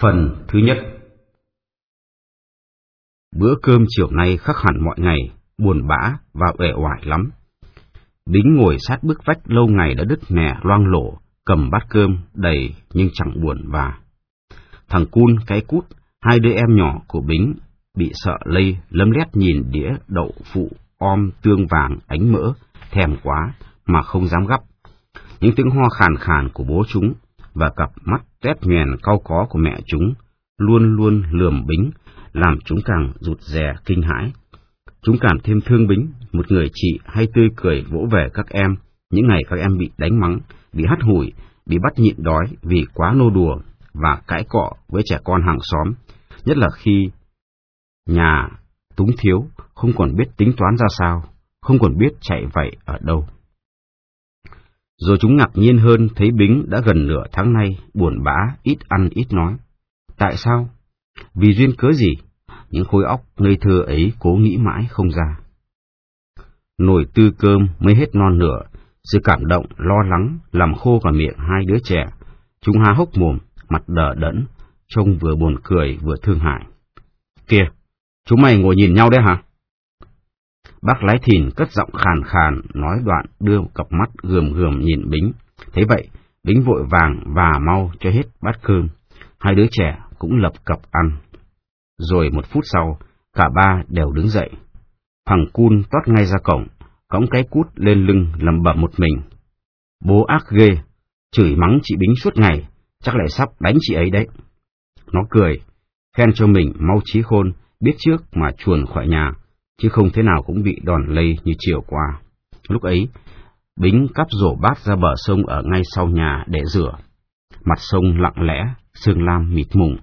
Phần thứ nhất Bữa cơm chiều nay khác hẳn mọi ngày, buồn bã và uể oải lắm. Bính ngồi sát bức vách lâu ngày đã đứt nẻ loang lổ, cầm bát cơm đầy nhưng chẳng buồn và. Thằng Cun, cái cút, hai đứa em nhỏ của Bính bị sợ lây lấm lét nhìn đĩa đậu phụ om tương vàng ánh mỡ, thèm quá mà không dám gấp. Những tiếng ho khàn khàn của bố chúng và cặp mắt tét nhoèn cau có của mẹ chúng luôn luôn lườm Bính, làm chúng càng rụt rè kinh hãi. Chúng cảm thêm thương Bính, một người chị hay tươi cười vỗ về các em, những ngày các em bị đánh mắng, bị hắt hủi, bị bắt nhịn đói vì quá nô đùa và cãi cọ với trẻ con hàng xóm, nhất là khi nhà túng thiếu, không còn biết tính toán ra sao, không còn biết chạy vậy ở đâu. Rồi chúng ngạc nhiên hơn thấy Bính đã gần nửa tháng nay buồn bã, ít ăn ít nói. Tại sao? Vì duyên cớ gì? Những khối óc ngây thơ ấy cố nghĩ mãi không ra. Nồi tư cơm mới hết non nửa, sự cảm động, lo lắng, làm khô cả miệng hai đứa trẻ. Chúng há hốc mồm, mặt đờ đẫn, trông vừa buồn cười vừa thương hại. Kìa, chúng mày ngồi nhìn nhau đấy hả? Bác lái thìn cất giọng khàn khàn, nói đoạn đưa cặp mắt gườm gườm nhìn Bính. Thế vậy, Bính vội vàng và mau cho hết bát cơm. Hai đứa trẻ cũng lập cập ăn. Rồi một phút sau, cả ba đều đứng dậy. Thằng Cun toát ngay ra cổng, cõng cái cút lên lưng lầm bẩm một mình. Bố ác ghê, chửi mắng chị Bính suốt ngày, chắc lại sắp đánh chị ấy đấy. Nó cười, khen cho mình mau trí khôn, biết trước mà chuồn khỏi nhà, chứ không thế nào cũng bị đòn lây như chiều qua. Lúc ấy, Bính cắp rổ bát ra bờ sông ở ngay sau nhà để rửa. Mặt sông lặng lẽ, sương lam mịt mùng.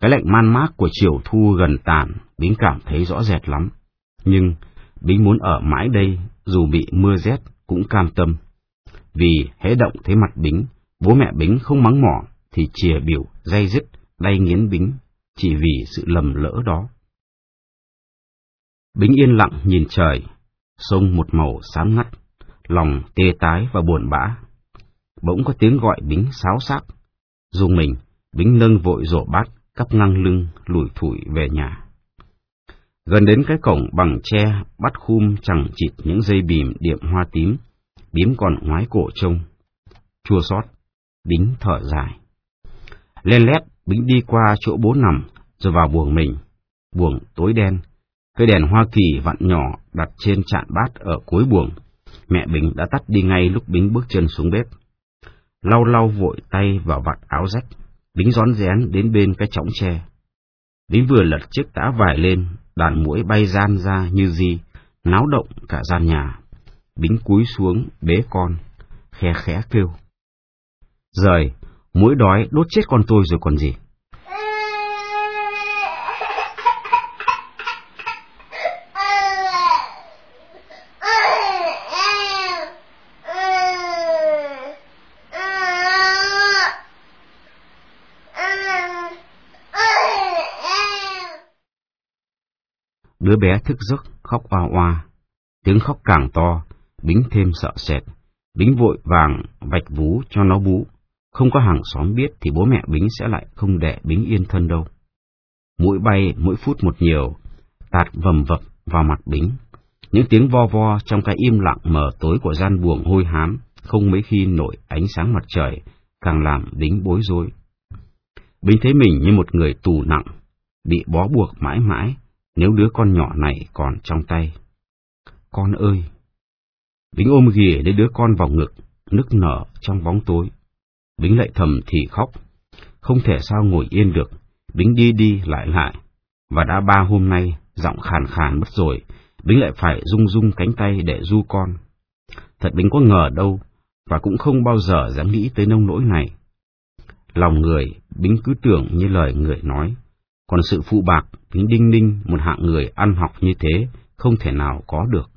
Cái lạnh man mác của chiều thu gần tàn, Bính cảm thấy rõ rệt lắm. Nhưng, Bính muốn ở mãi đây, dù bị mưa rét, cũng cam tâm. Vì hễ động thấy mặt Bính, bố mẹ Bính không mắng mỏ, thì chìa biểu, dây dứt, đay nghiến Bính, chỉ vì sự lầm lỡ đó. Bính yên lặng nhìn trời, sông một màu xám ngắt, lòng tê tái và buồn bã. Bỗng có tiếng gọi Bính sáo sắc, Dùng mình, Bính nâng vội rổ bát, cắp ngang lưng, lủi thủi về nhà. Gần đến cái cổng bằng tre, bắt khum chẳng chịt những dây bìm điệm hoa tím, bím còn ngoái cổ trông. Chua xót, Bính thở dài. Lên lét, Bính đi qua chỗ bố nằm, rồi vào buồng mình. Buồng tối đen, Cây đèn Hoa Kỳ vặn nhỏ đặt trên chạn bát ở cuối buồng. Mẹ Bính đã tắt đi ngay lúc Bính bước chân xuống bếp. Lau lau vội tay vào vặt áo rách, Bính rón rén đến bên cái chõng tre. Bính vừa lật chiếc tã vải lên, đàn mũi bay gian ra như gì, náo động cả gian nhà. Bính cúi xuống bế con, khe khẽ kêu. Rời, mũi đói đốt chết con tôi rồi còn gì. Đứa bé thức giấc, khóc oa oa. Tiếng khóc càng to, Bính thêm sợ sệt. Bính vội vàng vạch vú cho nó bú. Không có hàng xóm biết thì bố mẹ Bính sẽ lại không để Bính yên thân đâu. Mũi bay mỗi phút một nhiều, tạt vầm vập vào mặt Bính. Những tiếng vo vo trong cái im lặng mờ tối của gian buồng hôi hám, không mấy khi nổi ánh sáng mặt trời, càng làm Bính bối rối. Bính thấy mình như một người tù nặng, bị bó buộc mãi mãi, nếu đứa con nhỏ này còn trong tay. Con ơi! Bính ôm ghìa lấy đứa con vào ngực, nức nở trong bóng tối. Bính lại thầm thì khóc. Không thể sao ngồi yên được, Bính đi đi lại lại. Và đã ba hôm nay, giọng khàn khàn mất rồi, Bính lại phải rung rung cánh tay để du con. Thật Bính có ngờ đâu, và cũng không bao giờ dám nghĩ tới nông nỗi này. Lòng người, Bính cứ tưởng như lời người nói, còn sự phụ bạc, tính đinh ninh, một hạng người ăn học như thế, không thể nào có được.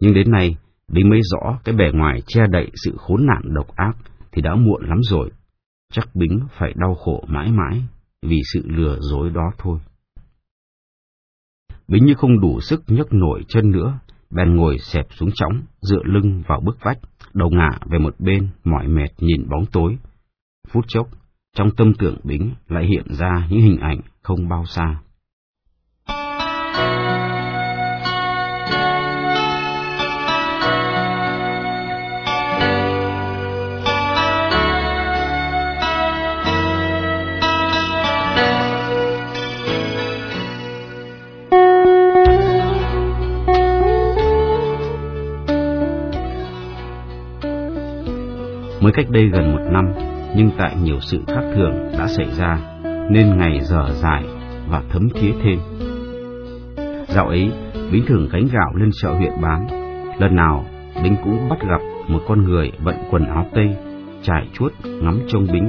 Nhưng đến nay, Bính mới rõ cái bề ngoài che đậy sự khốn nạn độc ác thì đã muộn lắm rồi. Chắc Bính phải đau khổ mãi mãi vì sự lừa dối đó thôi. Bính như không đủ sức nhấc nổi chân nữa, bèn ngồi xẹp xuống chõng, dựa lưng vào bức vách, đầu ngả về một bên, mỏi mệt nhìn bóng tối. Phút chốc, trong tâm tưởng Bính lại hiện ra những hình ảnh không bao xa. Mới cách đây gần một năm, nhưng tại nhiều sự khác thường đã xảy ra, nên ngày giờ dài và thấm thía thêm. Dạo ấy, Bính thường gánh gạo lên chợ huyện bán. Lần nào, Bính cũng bắt gặp một con người bận quần áo tây, trải chuốt, ngắm trông Bính.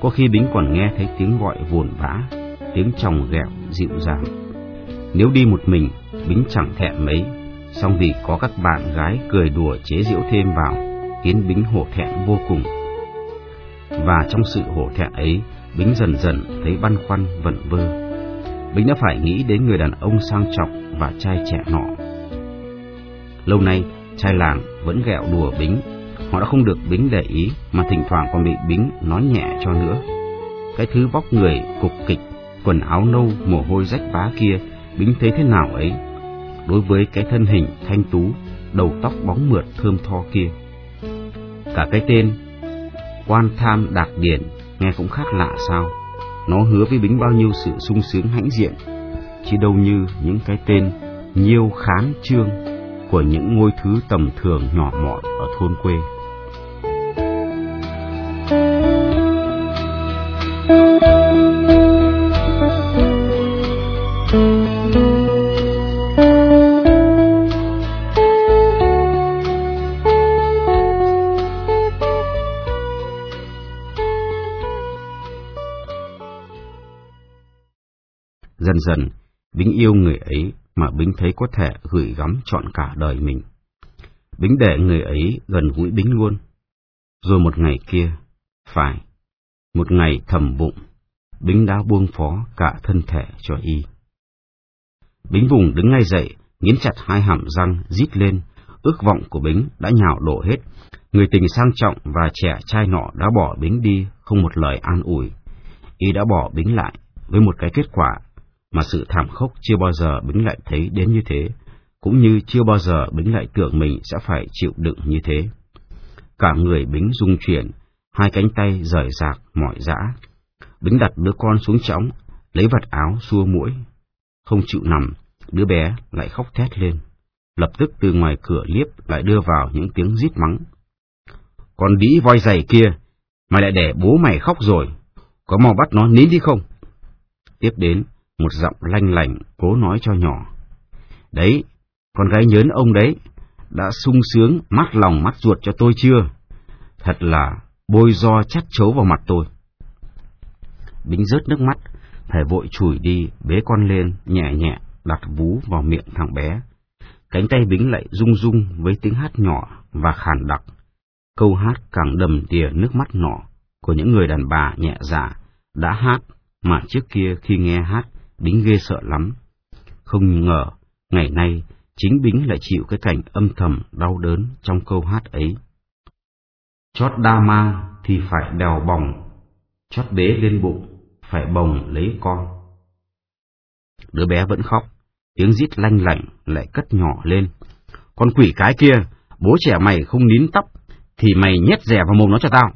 Có khi Bính còn nghe thấy tiếng gọi vồn vã, tiếng chồng ghẹo dịu dàng. Nếu đi một mình, Bính chẳng thẹn mấy, song vì có các bạn gái cười đùa chế giễu thêm vào, khiến Bính hổ thẹn vô cùng. Và trong sự hổ thẹn ấy, Bính dần dần thấy băn khoăn vẩn vơ. Bính đã phải nghĩ đến người đàn ông sang trọng và trai trẻ nọ. Lâu nay, trai làng vẫn ghẹo đùa Bính. Họ đã không được Bính để ý, mà thỉnh thoảng còn bị Bính nói nhẹ cho nữa. Cái thứ vóc người cục kịch, quần áo nâu, mồ hôi rách vá kia, Bính thấy thế nào ấy? Đối với cái thân hình thanh tú, đầu tóc bóng mượt thơm tho kia. Cả cái tên Quan tham đạc điển nghe cũng khác lạ sao. Nó hứa với Bính bao nhiêu sự sung sướng hãnh diện, chỉ đâu như những cái tên nhiêu khán trương của những ngôi thứ tầm thường nhỏ mọn ở thôn quê. Dần dần, Bính yêu người ấy mà Bính thấy có thể gửi gắm trọn cả đời mình. Bính để người ấy gần gũi Bính luôn. Rồi một ngày kia, phải, một ngày thầm bụng, Bính đã buông phó cả thân thể cho y. Bính vùng đứng ngay dậy, nghiến chặt hai hàm răng, rít lên, ước vọng của Bính đã nhào đổ hết. Người tình sang trọng và trẻ trai nọ đã bỏ Bính đi, không một lời an ủi. Y đã bỏ Bính lại với một cái kết quả mà sự thảm khốc chưa bao giờ Bính lại thấy đến như thế, cũng như chưa bao giờ Bính lại tưởng mình sẽ phải chịu đựng như thế. Cả người Bính rung chuyển, hai cánh tay rời rạc, mỏi dã. Bính đặt đứa con xuống chõng, lấy vật áo xua mũi. Không chịu nằm, đứa bé lại khóc thét lên. Lập tức từ ngoài cửa liếp lại đưa vào những tiếng rít mắng. Con đĩ voi giày kia, mày lại để bố mày khóc rồi, có mau bắt nó nín đi không? Tiếp đến, một giọng lanh lành cố nói cho nhỏ. Đấy, con gái nhớn ông đấy, đã sung sướng mắt lòng mắt ruột cho tôi chưa? Thật là bôi do chắt chấu vào mặt tôi. Bính rớt nước mắt, phải vội chùi đi, bế con lên, nhẹ nhẹ, đặt vú vào miệng thằng bé. Cánh tay Bính lại rung rung với tiếng hát nhỏ và khàn đặc. Câu hát càng đầm đìa nước mắt nọ của những người đàn bà nhẹ dạ đã hát mà trước kia khi nghe hát Bính ghê sợ lắm. Không ngờ, ngày nay, chính Bính lại chịu cái cảnh âm thầm đau đớn trong câu hát ấy. Chót đa mang thì phải đèo bòng, chót bế lên bụng, phải bồng lấy con. Đứa bé vẫn khóc, tiếng rít lanh lảnh lại cất nhỏ lên. Con quỷ cái kia, bố trẻ mày không nín tóc, thì mày nhét rẻ vào mồm nó cho tao.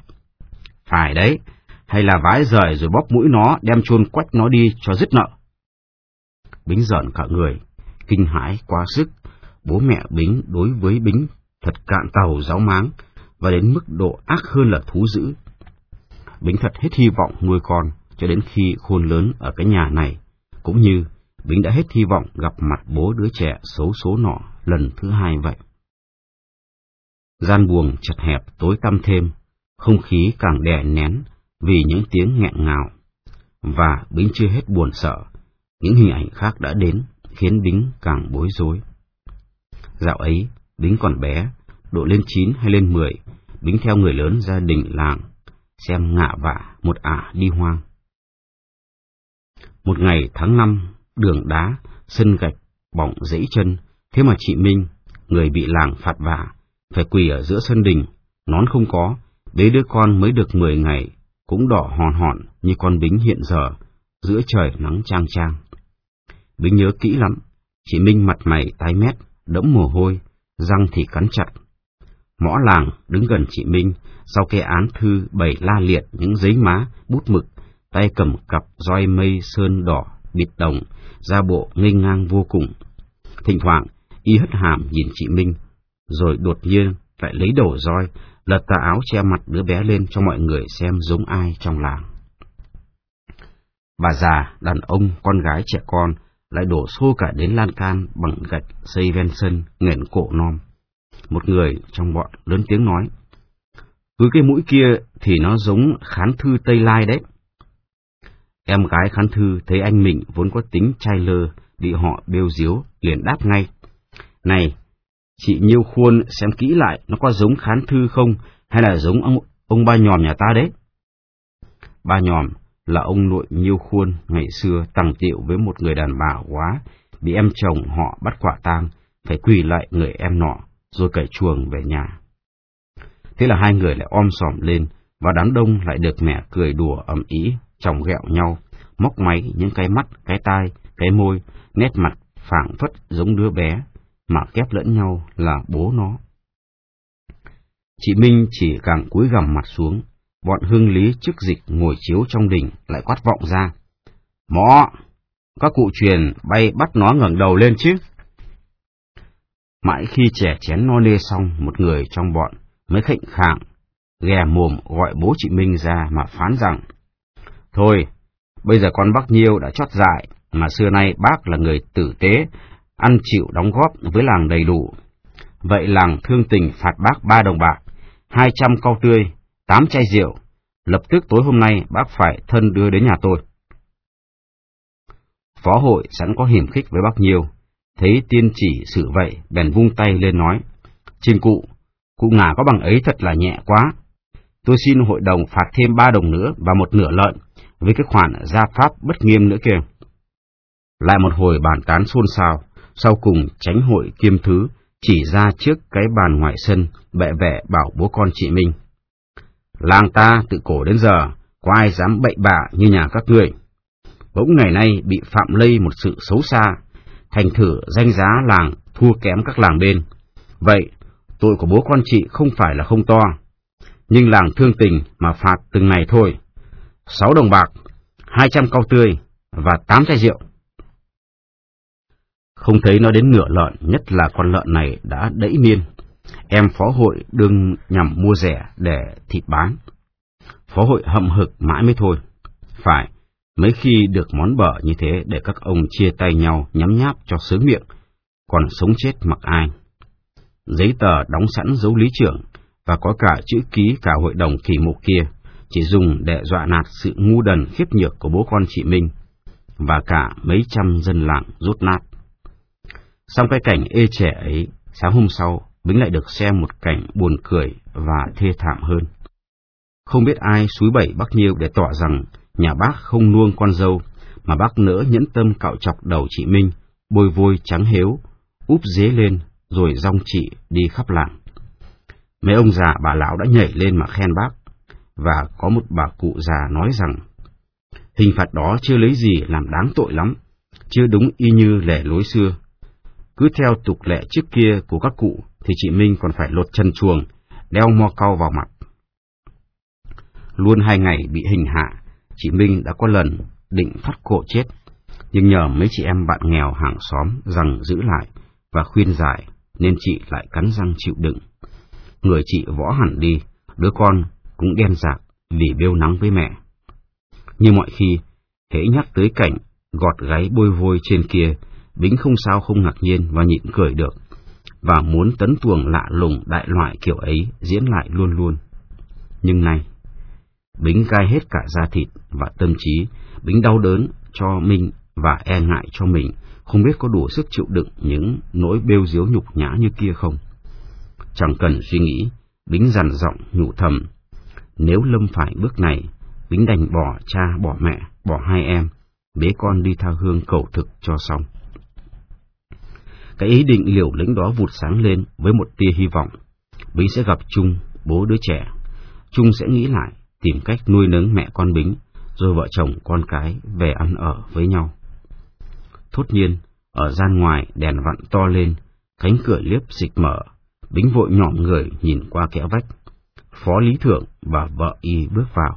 Phải đấy, hay là vái rời rồi bóp mũi nó đem chôn quách nó đi cho dứt nợ. Bính giận cả người, kinh hãi quá sức. Bố mẹ Bính đối với Bính thật cạn tàu giáo máng và đến mức độ ác hơn là thú dữ. Bính thật hết hy vọng nuôi con cho đến khi khôn lớn ở cái nhà này, cũng như Bính đã hết hy vọng gặp mặt bố đứa trẻ xấu số nọ lần thứ hai vậy. Gian buồng chật hẹp tối tăm thêm, không khí càng đè nén vì những tiếng nghẹn ngào. Và Bính chưa hết buồn sợ, những hình ảnh khác đã đến, khiến Bính càng bối rối. Dạo ấy, Bính còn bé, độ lên chín hay lên mười, Bính theo người lớn gia đình làng, xem ngạ vả một ả đi hoang. Một ngày tháng năm, đường đá, sân gạch, bỏng dẫy chân, thế mà chị Minh, người bị làng phạt vả, phải quỳ ở giữa sân đình, nón không có, bế đứa con mới được mười ngày, cũng đỏ hòn hòn như con bính hiện giờ, giữa trời nắng trang trang. Bính nhớ kỹ lắm, chị Minh mặt mày tái mét, đẫm mồ hôi, răng thì cắn chặt. Mõ làng đứng gần chị Minh, sau cái án thư bày la liệt những giấy má, bút mực, tay cầm cặp roi mây sơn đỏ, bịt đồng, ra bộ ngây ngang vô cùng. Thỉnh thoảng, y hất hàm nhìn chị Minh, rồi đột nhiên lại lấy đầu roi, lật tà áo che mặt đứa bé lên cho mọi người xem giống ai trong làng. Bà già, đàn ông, con gái, trẻ con lại đổ xô cả đến lan can bằng gạch xây ven sân, nghển cổ non. Một người trong bọn lớn tiếng nói, cứ cái mũi kia thì nó giống khán thư Tây Lai đấy. Em gái khán thư thấy anh mình vốn có tính trai lơ, bị họ bêu diếu, liền đáp ngay. Này, chị Nhiêu Khuôn xem kỹ lại nó có giống khán thư không, hay là giống ông, ông ba nhòm nhà ta đấy? Ba nhòm là ông nội Nhiêu Khuôn ngày xưa tằng tiệu với một người đàn bà quá, bị em chồng họ bắt quả tang, phải quỳ lại người em nọ, rồi cởi chuồng về nhà. Thế là hai người lại om sòm lên, và đám đông lại được mẹ cười đùa ầm ý, chồng ghẹo nhau, móc máy những cái mắt, cái tai, cái môi, nét mặt phảng phất giống đứa bé, mà kép lẫn nhau là bố nó. Chị Minh chỉ càng cúi gằm mặt xuống, bọn hương lý chức dịch ngồi chiếu trong đình lại quát vọng ra. Mọ! Các cụ truyền bay bắt nó ngẩng đầu lên chứ. Mãi khi trẻ chén no nê xong, một người trong bọn mới khệnh khạng, ghè mồm gọi bố chị Minh ra mà phán rằng, Thôi, bây giờ con bác Nhiêu đã chót dại, mà xưa nay bác là người tử tế, ăn chịu đóng góp với làng đầy đủ. Vậy làng thương tình phạt bác ba đồng bạc, hai trăm cau tươi, tám chai rượu, lập tức tối hôm nay bác phải thân đưa đến nhà tôi. Phó hội sẵn có hiểm khích với bác nhiều thấy tiên chỉ sự vậy, bèn vung tay lên nói, Trên cụ, cụ ngả có bằng ấy thật là nhẹ quá. Tôi xin hội đồng phạt thêm ba đồng nữa và một nửa lợn, với cái khoản gia pháp bất nghiêm nữa kìa. Lại một hồi bàn tán xôn xao, sau cùng tránh hội kiêm thứ chỉ ra trước cái bàn ngoại sân, bẹ vẹ bảo bố con chị Minh. Làng ta tự cổ đến giờ, có ai dám bậy bạ như nhà các người. Bỗng ngày nay bị phạm lây một sự xấu xa, thành thử danh giá làng thua kém các làng bên. Vậy, tội của bố con chị không phải là không to, nhưng làng thương tình mà phạt từng ngày thôi. Sáu đồng bạc, hai trăm cau tươi và tám chai rượu. Không thấy nó đến nửa lợn, nhất là con lợn này đã đẫy niên. Em phó hội đương nhằm mua rẻ để thịt bán. Phó hội hậm hực mãi mới thôi. Phải, mấy khi được món bở như thế để các ông chia tay nhau nhắm nháp cho sướng miệng, còn sống chết mặc ai. Giấy tờ đóng sẵn dấu lý trưởng và có cả chữ ký cả hội đồng kỳ mục kia, chỉ dùng để dọa nạt sự ngu đần khiếp nhược của bố con chị Minh, và cả mấy trăm dân làng rút nát. Xong cái cảnh ê trẻ ấy, sáng hôm sau, Bính lại được xem một cảnh buồn cười và thê thảm hơn. Không biết ai suối bảy bác Nhiêu để tỏ rằng nhà bác không nuông con dâu, mà bác nỡ nhẫn tâm cạo chọc đầu chị Minh, bôi vôi trắng héo, úp dế lên, rồi rong chị đi khắp làng. Mấy ông già bà lão đã nhảy lên mà khen bác, và có một bà cụ già nói rằng, hình phạt đó chưa lấy gì làm đáng tội lắm, chưa đúng y như lẻ lối xưa. Cứ theo tục lệ trước kia của các cụ thì chị Minh còn phải lột chân chuồng, đeo mo cau vào mặt. Luôn hai ngày bị hình hạ, chị Minh đã có lần định phát cổ chết, nhưng nhờ mấy chị em bạn nghèo hàng xóm rằng giữ lại và khuyên giải, nên chị lại cắn răng chịu đựng. Người chị võ hẳn đi, đứa con cũng đen dạc vì bêu nắng với mẹ. Như mọi khi, hễ nhắc tới cảnh gọt gáy bôi vôi trên kia, Bính không sao không ngạc nhiên và nhịn cười được, và muốn tấn tuồng lạ lùng đại loại kiểu ấy diễn lại luôn luôn. Nhưng nay, Bính gai hết cả da thịt và tâm trí, Bính đau đớn cho mình và e ngại cho mình, không biết có đủ sức chịu đựng những nỗi bêu diếu nhục nhã như kia không. Chẳng cần suy nghĩ, Bính dằn giọng nhủ thầm, nếu Lâm phải bước này, Bính đành bỏ cha bỏ mẹ, bỏ hai em, bế con đi tha hương cầu thực cho xong. Cái ý định liều lĩnh đó vụt sáng lên với một tia hy vọng. Bính sẽ gặp Trung, bố đứa trẻ. Trung sẽ nghĩ lại, tìm cách nuôi nấng mẹ con Bính, rồi vợ chồng con cái về ăn ở với nhau. Thốt nhiên, ở gian ngoài đèn vặn to lên, cánh cửa liếp dịch mở, Bính vội nhỏm người nhìn qua kẽ vách. Phó Lý Thượng và vợ y bước vào.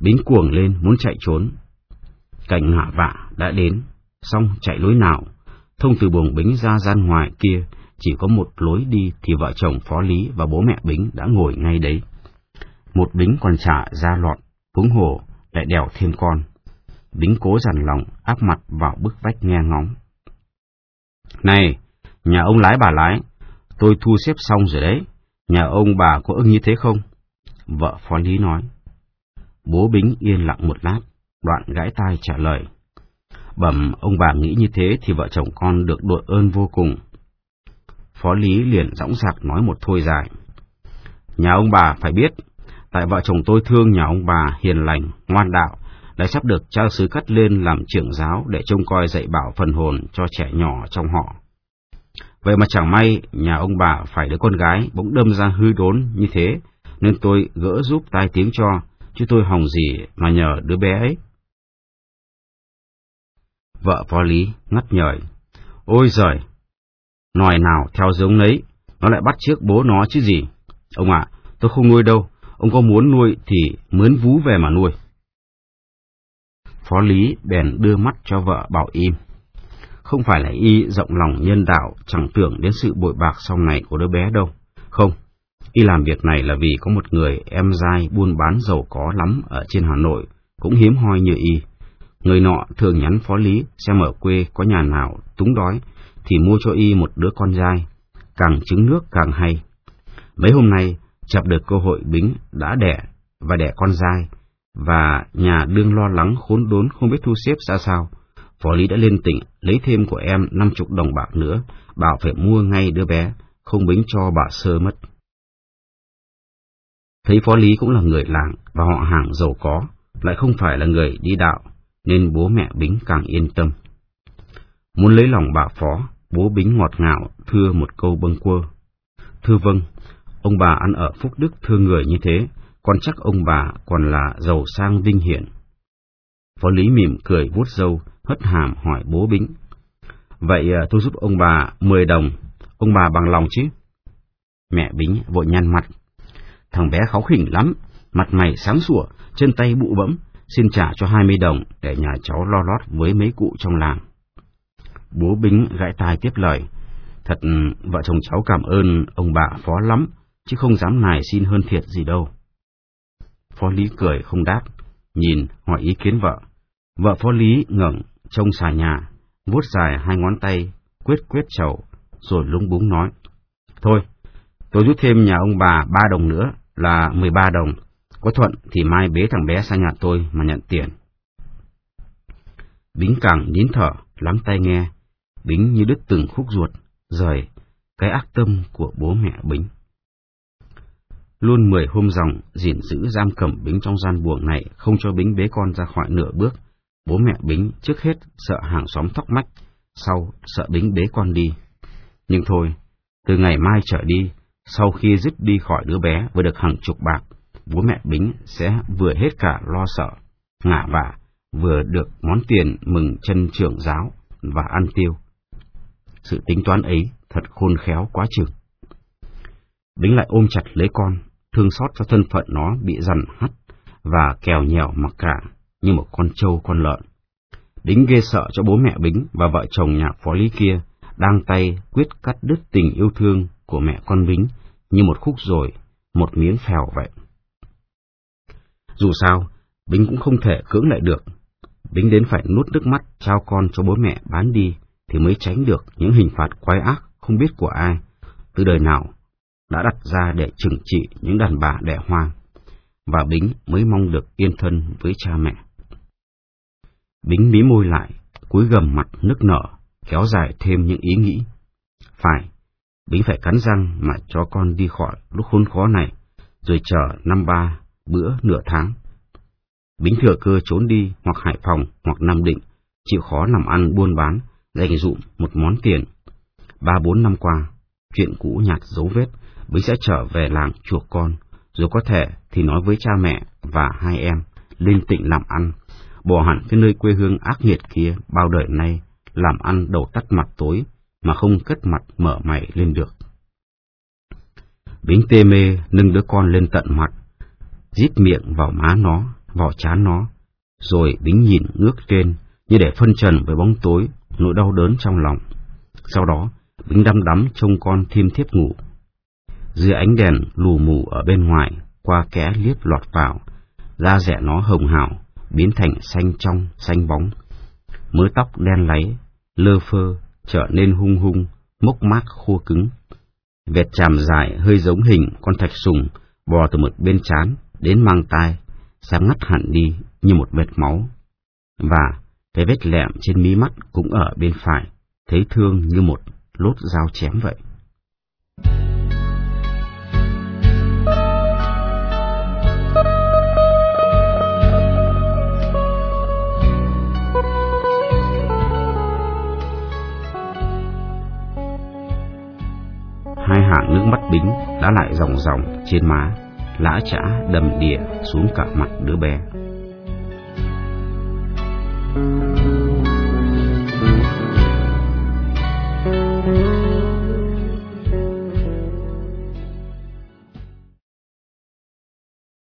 Bính cuồng lên muốn chạy trốn. Cảnh ngả vạ đã đến, xong chạy lối nào, thông từ buồng Bính ra gian ngoài kia, chỉ có một lối đi thì vợ chồng Phó Lý và bố mẹ Bính đã ngồi ngay đấy. Một Bính còn trả ra lọt, huống hồ lại đèo thêm con. Bính cố dằn lòng áp mặt vào bức vách nghe ngóng. Này, nhà ông lái bà lái, tôi thu xếp xong rồi đấy, nhà ông bà có ưng như thế không? Vợ Phó Lý nói. Bố Bính yên lặng một lát, đoạn gãi tai trả lời. Bẩm ông bà nghĩ như thế thì vợ chồng con được đội ơn vô cùng. Phó Lý liền dõng dạc nói một thôi dài. Nhà ông bà phải biết, tại vợ chồng tôi thương nhà ông bà hiền lành, ngoan đạo, lại sắp được cha sứ cắt lên làm trưởng giáo để trông coi dạy bảo phần hồn cho trẻ nhỏ trong họ. Vậy mà chẳng may nhà ông bà phải đứa con gái bỗng đâm ra hư đốn như thế, nên tôi gỡ giúp tai tiếng cho, chứ tôi hòng gì mà nhờ đứa bé ấy. Vợ phó lý ngắt nhời. Ôi giời, nòi nào theo giống nấy, nó lại bắt trước bố nó chứ gì. Ông ạ, tôi không nuôi đâu, ông có muốn nuôi thì mướn vú về mà nuôi. Phó Lý bèn đưa mắt cho vợ bảo im. Không phải là y rộng lòng nhân đạo, chẳng tưởng đến sự bội bạc sau này của đứa bé đâu. Không, y làm việc này là vì có một người em dai buôn bán giàu có lắm ở trên Hà Nội, cũng hiếm hoi như y. Người nọ thường nhắn Phó Lý xem ở quê có nhà nào túng đói, thì mua cho y một đứa con dai, càng trứng nước càng hay. Mấy hôm nay, chập được cơ hội Bính đã đẻ và đẻ con dai, và nhà đương lo lắng khốn đốn không biết thu xếp ra sao. Phó Lý đã lên tỉnh, lấy thêm của em năm chục đồng bạc nữa, bảo phải mua ngay đứa bé, không bính cho bà sơ mất. Thấy Phó Lý cũng là người làng và họ hàng giàu có, lại không phải là người đi đạo, nên bố mẹ Bính càng yên tâm. Muốn lấy lòng bà Phó, bố Bính ngọt ngào thưa một câu bâng quơ. Thưa vâng, ông bà ăn ở phúc đức thương người như thế, con chắc ông bà còn là giàu sang vinh hiển. Phó Lý mỉm cười vuốt râu, hất hàm hỏi bố Bính. Vậy à, tôi giúp ông bà mười đồng, ông bà bằng lòng chứ? Mẹ Bính vội nhăn mặt. Thằng bé kháu khỉnh lắm, mặt mày sáng sủa, chân tay bụ bẫm, xin trả cho hai mươi đồng để nhà cháu lo lót với mấy cụ trong làng. Bố Bính gãi tai tiếp lời. Thật, ừ, vợ chồng cháu cảm ơn ông bà phó lắm, chứ không dám nài xin hơn thiệt gì đâu. Phó Lý cười không đáp, nhìn hỏi ý kiến vợ. Vợ Phó Lý ngẩng trông xà nhà, vuốt dài hai ngón tay, quyết quyết chầu, rồi lúng búng nói. Thôi, tôi rút thêm nhà ông bà ba đồng nữa là mười ba đồng. Có thuận thì mai bế thằng bé sang nhà tôi mà nhận tiền. Bính càng nín thở, lắng tay nghe. Bính như đứt từng khúc ruột, rời cái ác tâm của bố mẹ Bính. Luôn mười hôm dòng, gìn giữ giam cầm Bính trong gian buồng này, không cho Bính bế con ra khỏi nửa bước. Bố mẹ Bính trước hết sợ hàng xóm thóc mách, sau sợ Bính bế con đi. Nhưng thôi, từ ngày mai trở đi, sau khi dứt đi khỏi đứa bé với được hàng chục bạc, bố mẹ Bính sẽ vừa hết cả lo sợ, ngả vả, vừa được món tiền mừng chân trưởng giáo và ăn tiêu. Sự tính toán ấy thật khôn khéo quá chừng. Bính lại ôm chặt lấy con, thương xót cho thân phận nó bị dằn hắt và kèo nhèo mặc cả như một con trâu con lợn. Bính ghê sợ cho bố mẹ Bính và vợ chồng nhà phó lý kia đang tay quyết cắt đứt tình yêu thương của mẹ con Bính như một khúc rồi, một miếng phèo vậy. Dù sao, Bính cũng không thể cưỡng lại được. Bính đến phải nuốt nước mắt trao con cho bố mẹ bán đi thì mới tránh được những hình phạt quái ác không biết của ai, từ đời nào đã đặt ra để trừng trị những đàn bà đẻ hoang, và Bính mới mong được yên thân với cha mẹ. Bính mí môi lại, cúi gầm mặt nức nở, kéo dài thêm những ý nghĩ. Phải, Bính phải cắn răng mà cho con đi khỏi lúc khốn khó này, rồi chờ năm ba, bữa nửa tháng. Bính thừa cơ trốn đi hoặc Hải Phòng hoặc Nam Định, chịu khó làm ăn buôn bán, dành dụm một món tiền. Ba bốn năm qua, chuyện cũ nhạt dấu vết, Bính sẽ trở về làng chuộc con, Rồi có thể thì nói với cha mẹ và hai em lên tịnh làm ăn, bỏ hẳn cái nơi quê hương ác nghiệt kia bao đời nay, làm ăn đầu tắt mặt tối mà không cất mặt mở mày lên được. Bính tê mê nâng đứa con lên tận mặt, rít miệng vào má nó, vào chán nó, rồi Bính nhìn ngước trên như để phân trần với bóng tối, nỗi đau đớn trong lòng. Sau đó, Bính đăm đắm trông con thiêm thiếp ngủ. Dưới ánh đèn lù mù ở bên ngoài, qua kẽ liếp lọt vào, da rẻ nó hồng hào, biến thành xanh trong, xanh bóng. Mớ tóc đen láy, lơ phơ, trở nên hung hung, mốc mát khô cứng. Vệt chàm dài hơi giống hình con thạch sùng bò từ một bên trán đến mang tai, sáng ngắt hẳn đi như một vệt máu. Và cái vết lẹm trên mí mắt cũng ở bên phải, thấy thương như một lốt dao chém vậy. hai hàng nước mắt bính đã lại ròng ròng trên má, lã chã đầm đìa xuống cả mặt đứa bé. Thank you.